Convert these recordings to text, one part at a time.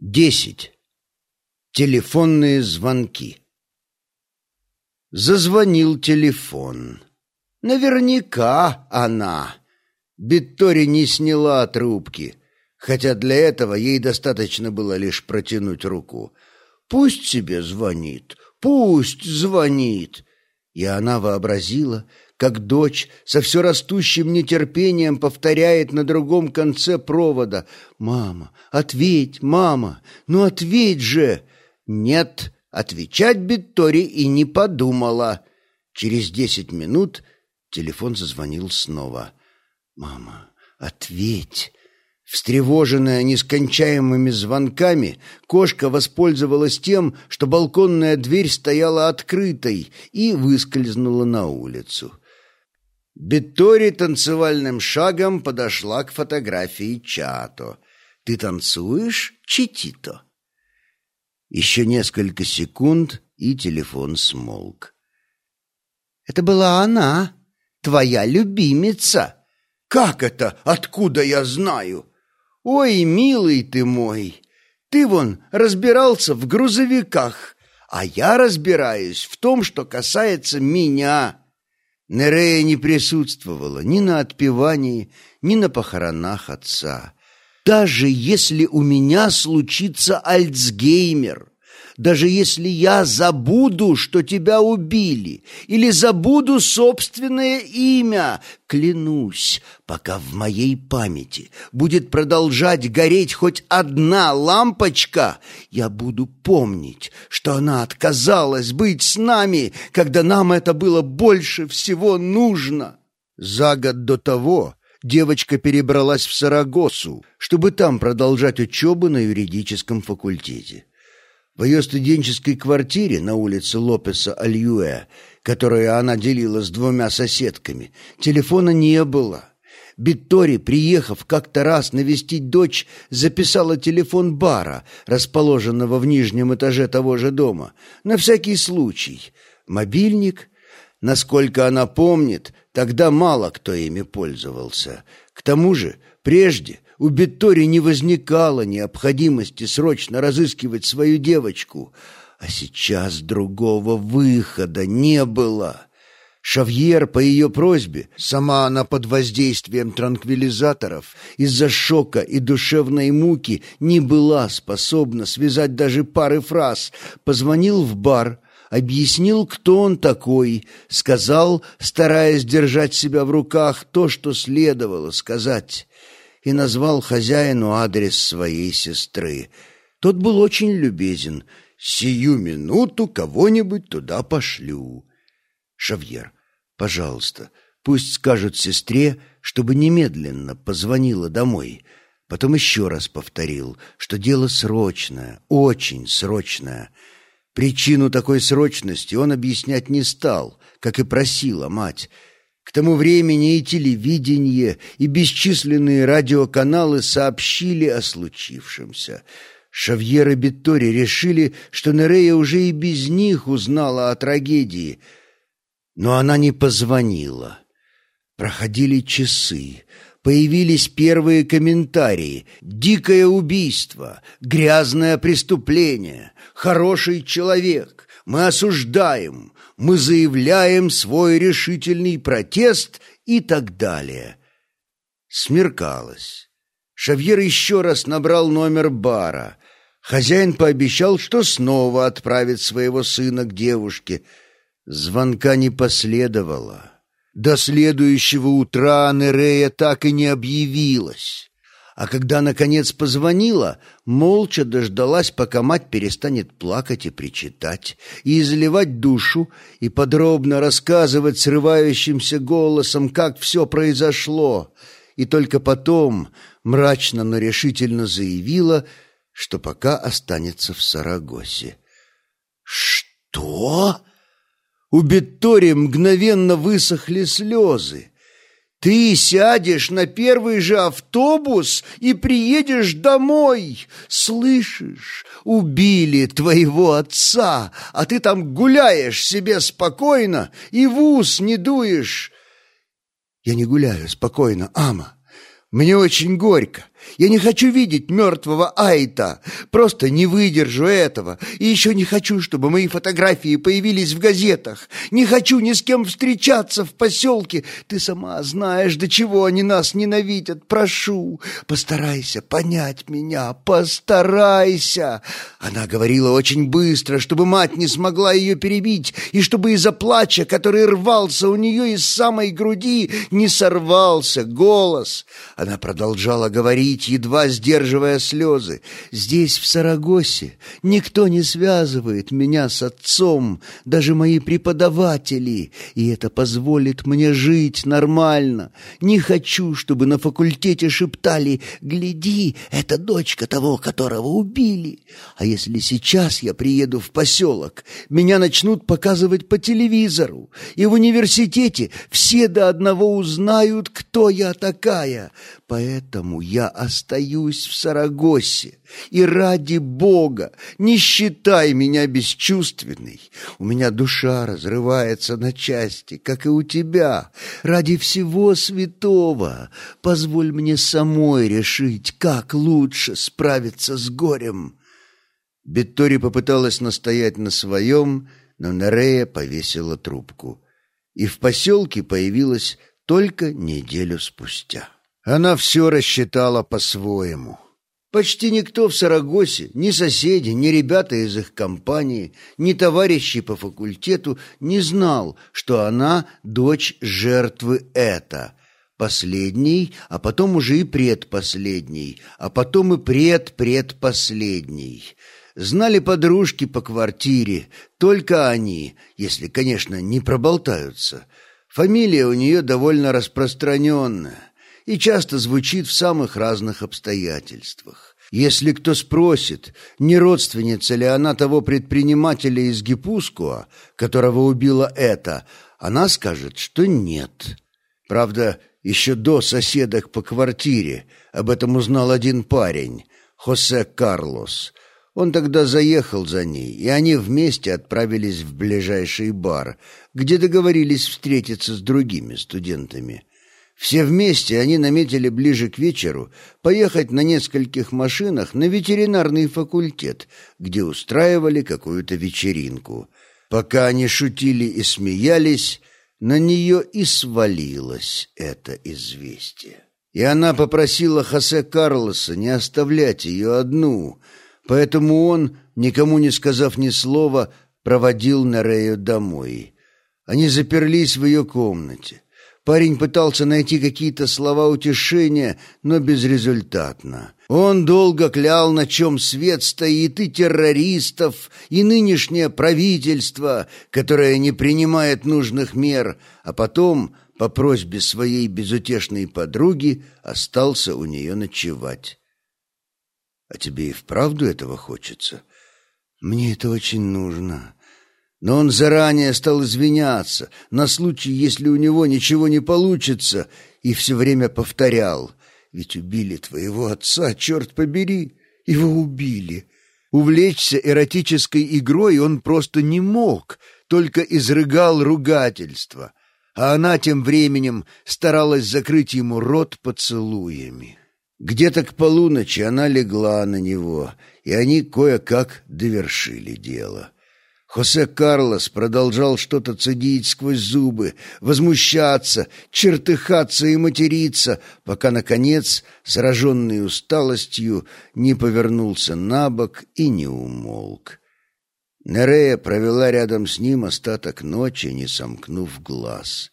Десять. Телефонные звонки. Зазвонил телефон. Наверняка она. Биттори не сняла трубки, хотя для этого ей достаточно было лишь протянуть руку. Пусть себе звонит, пусть звонит. И она вообразила, как дочь со все растущим нетерпением повторяет на другом конце провода «Мама, ответь, мама, ну ответь же!» «Нет», отвечать Биттори и не подумала. Через десять минут телефон зазвонил снова. «Мама, ответь!» Встревоженная нескончаемыми звонками, кошка воспользовалась тем, что балконная дверь стояла открытой, и выскользнула на улицу. Беттори танцевальным шагом подошла к фотографии Чато. «Ты танцуешь, Читито?» Еще несколько секунд, и телефон смолк. «Это была она, твоя любимица!» «Как это? Откуда я знаю?» «Ой, милый ты мой! Ты вон разбирался в грузовиках, а я разбираюсь в том, что касается меня!» Нерея не присутствовала ни на отпевании, ни на похоронах отца. Даже если у меня случится Альцгеймер, даже если я забуду, что тебя убили, или забуду собственное имя, клянусь, пока в моей памяти будет продолжать гореть хоть одна лампочка, я буду помнить, что она отказалась быть с нами, когда нам это было больше всего нужно. За год до того девочка перебралась в Сарагосу, чтобы там продолжать учебу на юридическом факультете. В ее студенческой квартире на улице Лопеса Альюэ, которую она делила с двумя соседками, телефона не было. Биттори, приехав как-то раз навестить дочь, записала телефон бара, расположенного в нижнем этаже того же дома, на всякий случай. Мобильник, насколько она помнит, тогда мало кто ими пользовался. К тому же, прежде у Беттори не возникало необходимости срочно разыскивать свою девочку, а сейчас другого выхода не было. Шавьер по ее просьбе, сама она под воздействием транквилизаторов, из-за шока и душевной муки не была способна связать даже пары фраз, позвонил в бар, объяснил, кто он такой, сказал, стараясь держать себя в руках, то, что следовало сказать и назвал хозяину адрес своей сестры. Тот был очень любезен. «Сию минуту кого-нибудь туда пошлю». «Шавьер, пожалуйста, пусть скажут сестре, чтобы немедленно позвонила домой». Потом еще раз повторил, что дело срочное, очень срочное. Причину такой срочности он объяснять не стал, как и просила мать, к тому времени и телевидение, и бесчисленные радиоканалы сообщили о случившемся. Шавьер и Биттори решили, что Нерея уже и без них узнала о трагедии. Но она не позвонила. Проходили часы. Появились первые комментарии. «Дикое убийство», «Грязное преступление», «Хороший человек», «Мы осуждаем», мы заявляем свой решительный протест и так далее. Смеркалось. Шавьер еще раз набрал номер бара. Хозяин пообещал, что снова отправит своего сына к девушке. Звонка не последовало. До следующего утра Нерея так и не объявилась а когда, наконец, позвонила, молча дождалась, пока мать перестанет плакать и причитать, и изливать душу, и подробно рассказывать срывающимся голосом, как все произошло, и только потом мрачно, но решительно заявила, что пока останется в Сарагосе. «Что?» У Беттори мгновенно высохли слезы. Ты сядешь на первый же автобус и приедешь домой. Слышишь, убили твоего отца, а ты там гуляешь себе спокойно и в ус не дуешь. Я не гуляю спокойно, Ама. Мне очень горько. Я не хочу видеть мертвого Айта. Просто не выдержу этого. И еще не хочу, чтобы мои фотографии появились в газетах. Не хочу ни с кем встречаться в поселке. Ты сама знаешь, до чего они нас ненавидят. Прошу, постарайся понять меня. Постарайся. Она говорила очень быстро, чтобы мать не смогла ее перебить, и чтобы из-за плача, который рвался у нее из самой груди, не сорвался голос. Она продолжала говорить, едва сдерживая слезы. «Здесь, в Сарагосе, никто не связывает меня с отцом, даже мои преподаватели, и это позволит мне жить нормально. Не хочу, чтобы на факультете шептали «Гляди, это дочка того, которого убили». А если сейчас я приеду в поселок, меня начнут показывать по телевизору, и в университете все до одного узнают, кто я такая. Поэтому я остаюсь в Сарагосе. И ради Бога, не считай меня бесчувственной. У меня душа разрывается на части, как и у тебя. Ради всего святого позволь мне самой решить, как лучше справиться с горем. Беттори попыталась настоять на своем, но Нерея повесила трубку. И в поселке появилась только неделю спустя. Она все рассчитала по-своему. Почти никто в Сарагосе, ни соседи, ни ребята из их компании, ни товарищи по факультету не знал, что она дочь жертвы это. Последний, а потом уже и предпоследний, а потом и предпредпоследний. Знали подружки по квартире, только они, если, конечно, не проболтаются. Фамилия у нее довольно распространенная и часто звучит в самых разных обстоятельствах. Если кто спросит, не родственница ли она того предпринимателя из Гипускуа, которого убила это, она скажет, что нет. Правда, еще до соседок по квартире об этом узнал один парень, Хосе Карлос. Он тогда заехал за ней, и они вместе отправились в ближайший бар, где договорились встретиться с другими студентами. Все вместе они наметили ближе к вечеру поехать на нескольких машинах на ветеринарный факультет, где устраивали какую-то вечеринку. Пока они шутили и смеялись, на нее и свалилось это известие. И она попросила Хосе Карлоса не оставлять ее одну, поэтому он, никому не сказав ни слова, проводил Нерею домой. Они заперлись в ее комнате. Парень пытался найти какие-то слова утешения, но безрезультатно. Он долго клял, на чем свет стоит, и террористов, и нынешнее правительство, которое не принимает нужных мер, а потом, по просьбе своей безутешной подруги, остался у нее ночевать. «А тебе и вправду этого хочется?» «Мне это очень нужно». Но он заранее стал извиняться на случай, если у него ничего не получится, и все время повторял. «Ведь убили твоего отца, черт побери! Его убили!» Увлечься эротической игрой он просто не мог, только изрыгал ругательство, а она тем временем старалась закрыть ему рот поцелуями. Где-то к полуночи она легла на него, и они кое-как довершили дело. Хосе Карлос продолжал что-то цедить сквозь зубы, возмущаться, чертыхаться и материться, пока, наконец, сраженный усталостью, не повернулся на бок и не умолк. Нерея провела рядом с ним остаток ночи, не сомкнув глаз.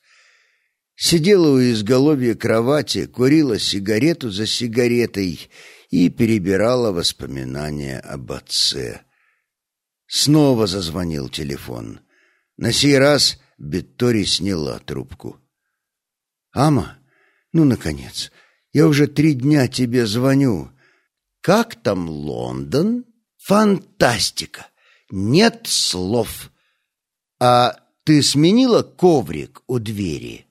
Сидела у изголовья кровати, курила сигарету за сигаретой и перебирала воспоминания об отце. Снова зазвонил телефон. На сей раз Беттори сняла трубку. «Ама, ну, наконец, я уже три дня тебе звоню. Как там Лондон? Фантастика! Нет слов. А ты сменила коврик у двери?»